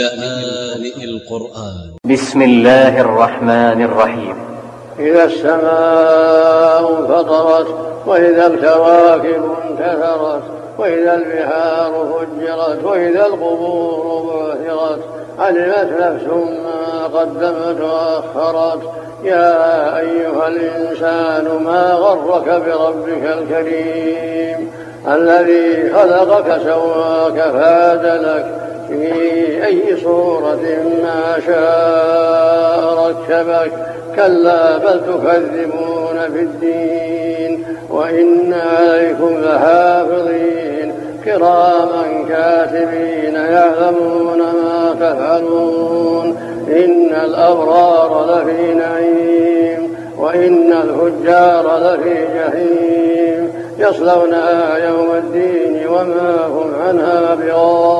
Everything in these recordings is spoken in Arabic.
لآن القرآن. ب س م الله الرحمن الرحيم. إذا السماء انفطرت وإذا الكواكب انتثرت وإذا البحار فجرت وإذا القبور بعثرت علمت نفس ما قدمت وأخرت. يا أيها الإنسان ما غرك بربك الكريم؟ الذي خلقك سواك فادلك في أي صورة ما شاء ركبك كلا بل تكذبون بالدين وإن عليكم لحافظين. كراما كاتبين يعلمون ما تفعلون. إن الأبرار لفي نعيم. وإن الفجار لفي جحيم. يصلونها يوم الدين وما هم عنها بغائبين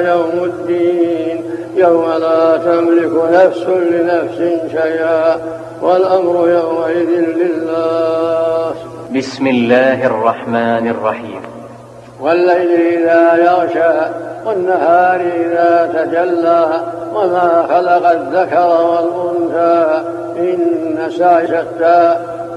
يوم الدين يوم لا تملك نفس لنفس شيئا والأمر يومئذ لله. بسم الله الرحمن الرحيم. والليل إذا يغشى والنهار إذا تجلى وما خلق الذكر والأنثى إن سعي شتى